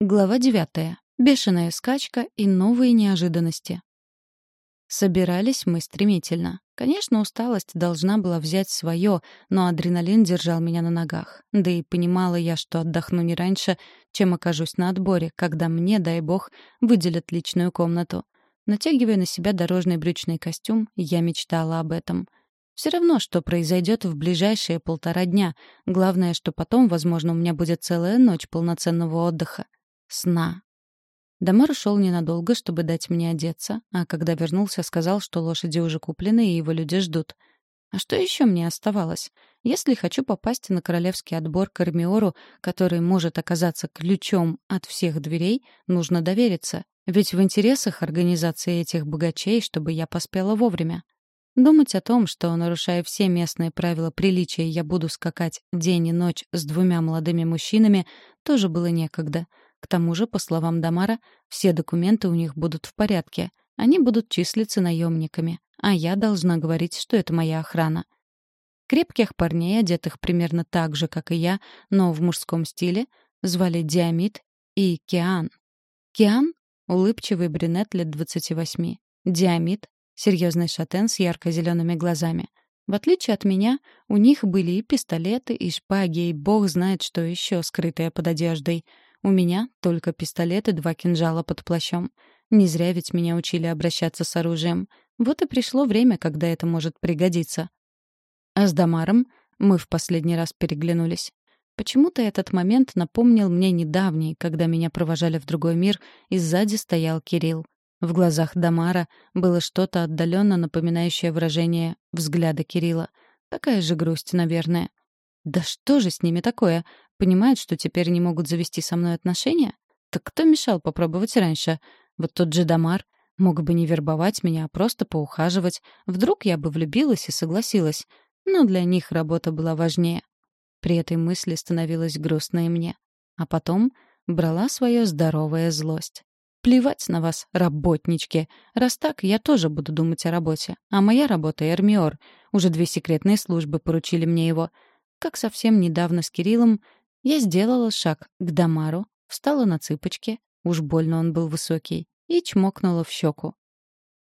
Глава девятая. Бешеная скачка и новые неожиданности. Собирались мы стремительно. Конечно, усталость должна была взять свое, но адреналин держал меня на ногах. Да и понимала я, что отдохну не раньше, чем окажусь на отборе, когда мне, дай бог, выделят личную комнату. Натягивая на себя дорожный брючный костюм, я мечтала об этом. Все равно, что произойдет в ближайшие полтора дня. Главное, что потом, возможно, у меня будет целая ночь полноценного отдыха сна. Дамар ушел ненадолго, чтобы дать мне одеться, а когда вернулся, сказал, что лошади уже куплены и его люди ждут. А что еще мне оставалось? Если хочу попасть на королевский отбор к Армиору, который может оказаться ключом от всех дверей, нужно довериться. Ведь в интересах организации этих богачей, чтобы я поспела вовремя. Думать о том, что, нарушая все местные правила приличия, я буду скакать день и ночь с двумя молодыми мужчинами, тоже было некогда — к тому же, по словам Дамара, все документы у них будут в порядке. Они будут числиться наемниками. А я должна говорить, что это моя охрана. Крепких парней, одетых примерно так же, как и я, но в мужском стиле, звали Диамид и Киан. Киан — улыбчивый брюнет лет 28. Диамид — серьезный шатен с ярко-зелеными глазами. В отличие от меня, у них были и пистолеты, и шпаги, и бог знает, что еще скрытое под одеждой — у меня только пистолет и два кинжала под плащом. Не зря ведь меня учили обращаться с оружием. Вот и пришло время, когда это может пригодиться. А с Дамаром мы в последний раз переглянулись. Почему-то этот момент напомнил мне недавний, когда меня провожали в другой мир, и сзади стоял Кирилл. В глазах Дамара было что-то отдаленно напоминающее выражение взгляда Кирилла. Такая же грусть, наверное. Да что же с ними такое? Понимают, что теперь не могут завести со мной отношения? Так кто мешал попробовать раньше? Вот тот же Дамар мог бы не вербовать меня, а просто поухаживать. Вдруг я бы влюбилась и согласилась. Но для них работа была важнее. При этой мысли становилось грустно и мне. А потом брала свое здоровая злость. Плевать на вас, работнички. Раз так, я тоже буду думать о работе. А моя работа — Эрмиор. Уже две секретные службы поручили мне его — как совсем недавно с Кириллом, я сделала шаг к Дамару, встала на цыпочки, уж больно он был высокий, и чмокнула в щеку.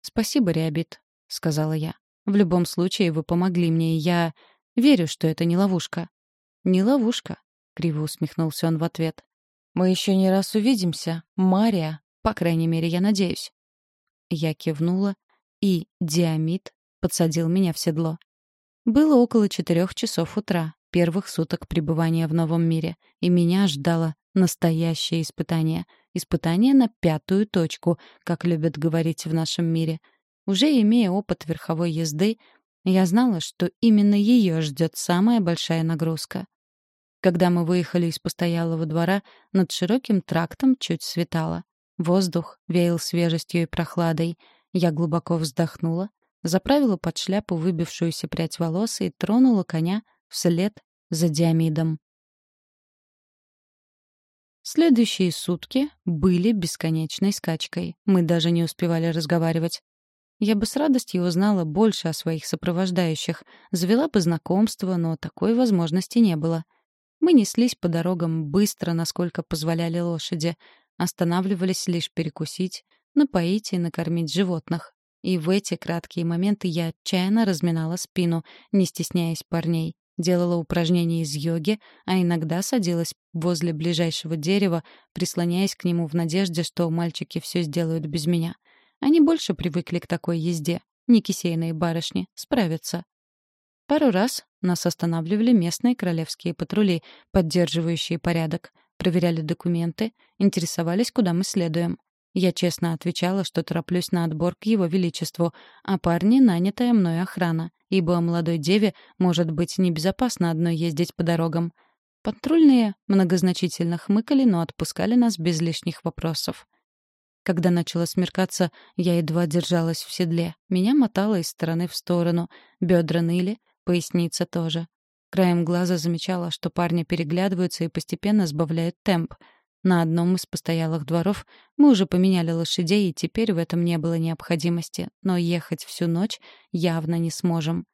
«Спасибо, Реабит», — сказала я. «В любом случае вы помогли мне, и я верю, что это не ловушка». «Не ловушка», — криво усмехнулся он в ответ. «Мы еще не раз увидимся, Мария, по крайней мере, я надеюсь». Я кивнула, и Диамид подсадил меня в седло. Было около четырех часов утра, первых суток пребывания в новом мире, и меня ждало настоящее испытание. Испытание на пятую точку, как любят говорить в нашем мире. Уже имея опыт верховой езды, я знала, что именно ее ждет самая большая нагрузка. Когда мы выехали из постоялого двора, над широким трактом чуть светало. Воздух веял свежестью и прохладой. Я глубоко вздохнула, заправила под шляпу выбившуюся прядь волос и тронула коня вслед за Диамидом. Следующие сутки были бесконечной скачкой. Мы даже не успевали разговаривать. Я бы с радостью узнала больше о своих сопровождающих, завела бы знакомство, но такой возможности не было. Мы неслись по дорогам быстро, насколько позволяли лошади, останавливались лишь перекусить, напоить и накормить животных. И в эти краткие моменты я отчаянно разминала спину, не стесняясь парней. Делала упражнения из йоги, а иногда садилась возле ближайшего дерева, прислоняясь к нему в надежде, что мальчики все сделают без меня. Они больше привыкли к такой езде. Не кисейные барышни, справятся. Пару раз нас останавливали местные королевские патрули, поддерживающие порядок, проверяли документы, интересовались, куда мы следуем. Я честно отвечала, что тороплюсь на отбор к его величеству, а парни — нанятая мной охрана, ибо молодой деве может быть небезопасно одной ездить по дорогам. Патрульные многозначительно хмыкали, но отпускали нас без лишних вопросов. Когда начало смеркаться, я едва держалась в седле. Меня мотало из стороны в сторону, бедра ныли, поясница тоже. Краем глаза замечала, что парни переглядываются и постепенно сбавляют темп — на одном из постоялых дворов мы уже поменяли лошадей, и теперь в этом не было необходимости, но ехать всю ночь явно не сможем.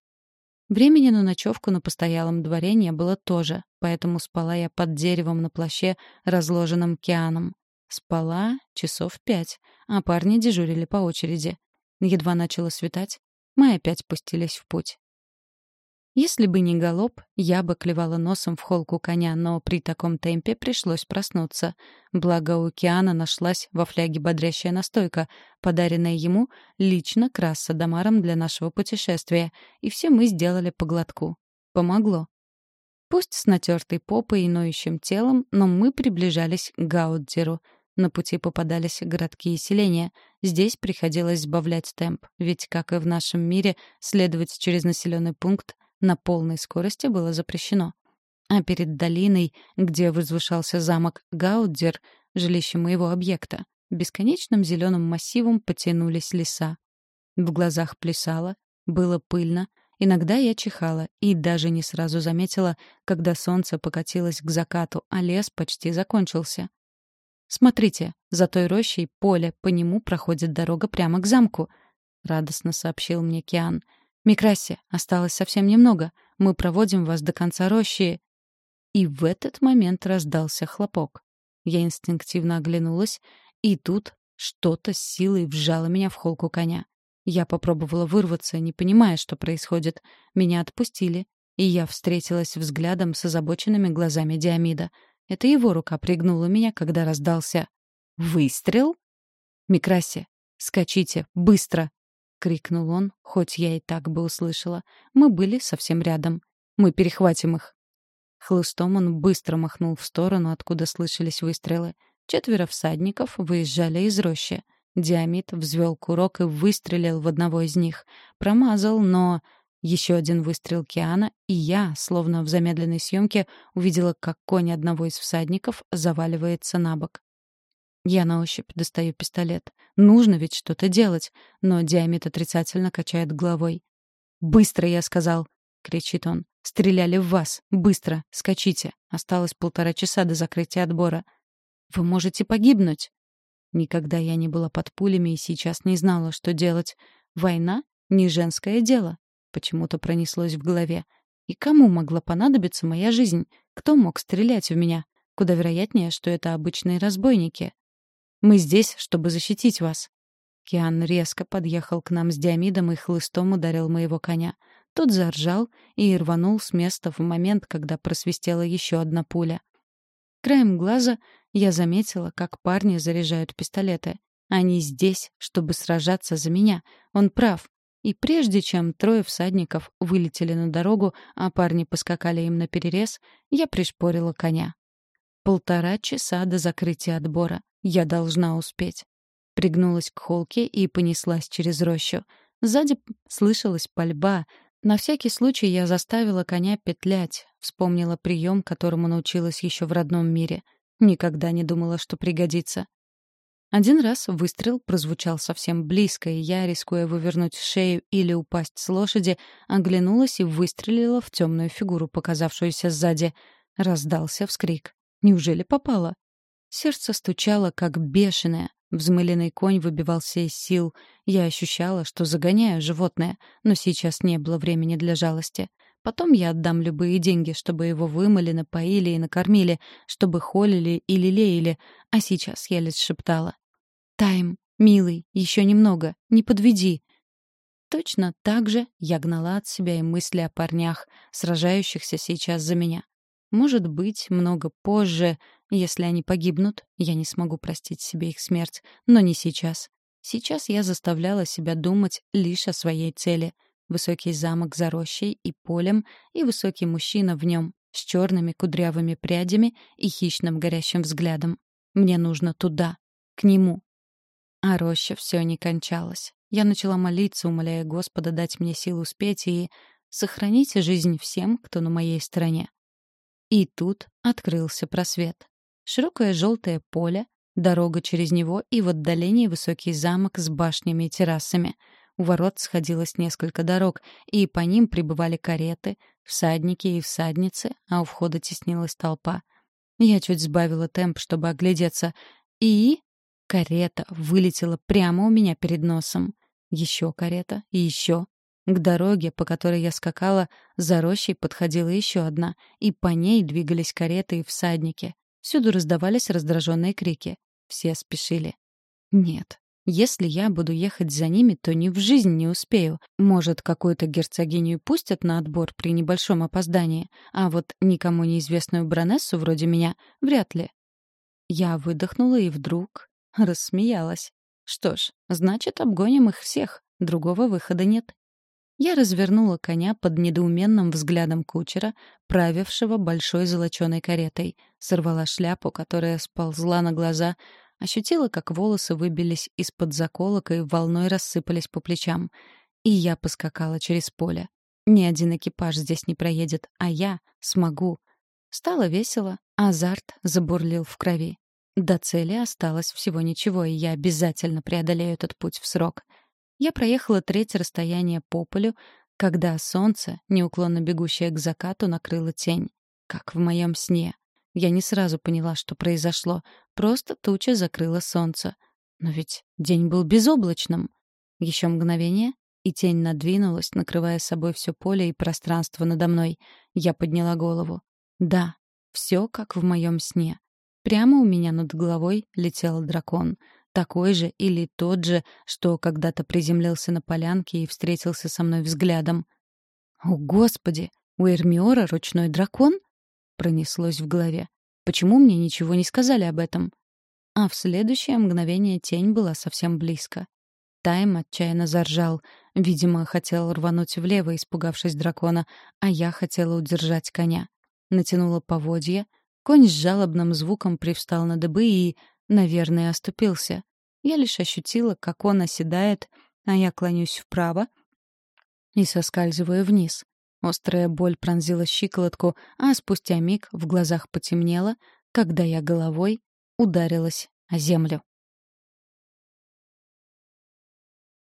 Времени на ночевку на постоялом дворе не было тоже, поэтому спала я под деревом на плаще, разложенном Кианом. Спала часов пять, а парни дежурили по очереди. Едва начало светать, мы опять пустились в путь. Если бы не галоп, я бы клевала носом в холку коня, но при таком темпе пришлось проснуться. Благо у Киана нашлась во фляге бодрящая настойка, подаренная ему лично Краса Дамаром для нашего путешествия, и все мы сделали по глотку. Помогло. Пусть с натертой попой и ноющим телом, но мы приближались к Гаудзеру. На пути попадались городки и селения. Здесь приходилось сбавлять темп, ведь, как и в нашем мире, следовать через населенный пункт на полной скорости было запрещено. А перед долиной, где возвышался замок Гаудзер, жилище моего объекта, бесконечным зеленым массивом потянулись леса. В глазах плясало, было пыльно, иногда я чихала и даже не сразу заметила, когда солнце покатилось к закату, а лес почти закончился. «Смотрите, за той рощей поле, по нему проходит дорога прямо к замку», — радостно сообщил мне Киан — «Микраси, осталось совсем немного. Мы проводим вас до конца рощи». И в этот момент раздался хлопок. Я инстинктивно оглянулась, и тут что-то с силой вжало меня в холку коня. Я попробовала вырваться, не понимая, что происходит. Меня отпустили, и я встретилась взглядом с озабоченными глазами Диамида. Это его рука пригнула меня, когда раздался «Выстрел?» «Микраси, скачите, быстро!» Крикнул он, хоть я и так бы услышала. Мы были совсем рядом. Мы перехватим их. Хлыстом он быстро махнул в сторону, откуда слышались выстрелы. Четверо всадников выезжали из рощи. Диамид взвел курок и выстрелил в одного из них. Промазал, но... Еще один выстрел Киана, и я, словно в замедленной съемке, увидела, как конь одного из всадников заваливается на бок. Я на ощупь достаю пистолет. Нужно ведь что-то делать, но Диамит отрицательно качает головой. «Быстро!» — я сказал. — кричит он. «Стреляли в вас! Быстро! Скачите! Осталось полтора часа до закрытия отбора. Вы можете погибнуть!» Никогда я не была под пулями и сейчас не знала, что делать. Война — не женское дело. Почему-то пронеслось в голове. И кому могла понадобиться моя жизнь? Кто мог стрелять в меня? Куда вероятнее, что это обычные разбойники. Мы здесь, чтобы защитить вас». Киан резко подъехал к нам с диамидом и хлыстом ударил моего коня. Тот заржал и рванул с места в момент, когда просвистела еще одна пуля. Краем глаза я заметила, как парни заряжают пистолеты. Они здесь, чтобы сражаться за меня. Он прав. И прежде чем трое всадников вылетели на дорогу, а парни поскакали им на перерез, я пришпорила коня. Полтора часа до закрытия отбора. Я должна успеть. Пригнулась к холке и понеслась через рощу. Сзади слышалась пальба. На всякий случай я заставила коня петлять. Вспомнила прием, которому научилась еще в родном мире. Никогда не думала, что пригодится. Один раз выстрел прозвучал совсем близко, и я, рискуя вывернуть шею или упасть с лошади, оглянулась и выстрелила в темную фигуру, показавшуюся сзади. Раздался вскрик. Неужели попала? Сердце стучало, как бешеное. Взмыленный конь выбивался из сил. Я ощущала, что загоняю животное, но сейчас не было времени для жалости. Потом я отдам любые деньги, чтобы его вымыли, напоили и накормили, чтобы холили или лелеяли, а сейчас я лишь шептала. «Тайм, милый, еще немного, не подведи». Точно так же я гнала от себя и мысли о парнях, сражающихся сейчас за меня. Может быть, много позже, если они погибнут, я не смогу простить себе их смерть, но не сейчас. Сейчас я заставляла себя думать лишь о своей цели. Высокий замок за рощей и полем, и высокий мужчина в нем, с черными кудрявыми прядями и хищным горящим взглядом. Мне нужно туда, к нему. А роща все не кончалась. Я начала молиться, умоляя Господа дать мне силу успеть и сохранить жизнь всем, кто на моей стороне. И тут открылся просвет. Широкое желтое поле, дорога через него и в отдалении высокий замок с башнями и террасами. У ворот сходилось несколько дорог, и по ним прибывали кареты, всадники и всадницы, а у входа теснилась толпа. Я чуть сбавила темп, чтобы оглядеться, и... Карета вылетела прямо у меня перед носом. Еще карета и еще. К дороге, по которой я скакала, за рощей подходила еще одна, и по ней двигались кареты и всадники. Всюду раздавались раздраженные крики. Все спешили. Нет, если я буду ехать за ними, то ни в жизнь не успею. Может, какую-то герцогиню пустят на отбор при небольшом опоздании, а вот никому неизвестную баронессу вроде меня вряд ли. Я выдохнула и вдруг рассмеялась. Что ж, значит, обгоним их всех. Другого выхода нет. Я развернула коня под недоуменным взглядом кучера, правившего большой золоченой каретой, сорвала шляпу, которая сползла на глаза, Ощутила, как волосы выбились из-под заколок и волной рассыпались по плечам. И я поскакала через поле. Ни один экипаж здесь не проедет, а я смогу. Стало весело, азарт забурлил в крови. До цели осталось всего ничего, и я обязательно преодолею этот путь в срок. Я проехала треть расстояния по полю, когда солнце, неуклонно бегущее к закату, накрыло тень. Как в моем сне. Я не сразу поняла, что произошло. Просто туча закрыла солнце. Но ведь день был безоблачным. Еще мгновение, и тень надвинулась, накрывая собой все поле и пространство надо мной. Я подняла голову. Да, все как в моем сне. Прямо у меня над головой летел дракон. Такой же или тот же, что когда-то приземлился на полянке и встретился со мной взглядом. «О, Господи! У Эрмиора ручной дракон?» Пронеслось в голове. Почему мне ничего не сказали об этом? А в следующее мгновение тень была совсем близко. Тайм отчаянно заржал. Видимо, хотел рвануть влево, испугавшись дракона, а я хотела удержать коня. Натянула поводья. Конь с жалобным звуком привстал на дыбы и, наверное, оступился. Я лишь ощутила, как он оседает, а я клонюсь вправо и соскальзываю вниз. Острая боль пронзила щиколотку, а спустя миг в глазах потемнело, когда я головой ударилась о землю.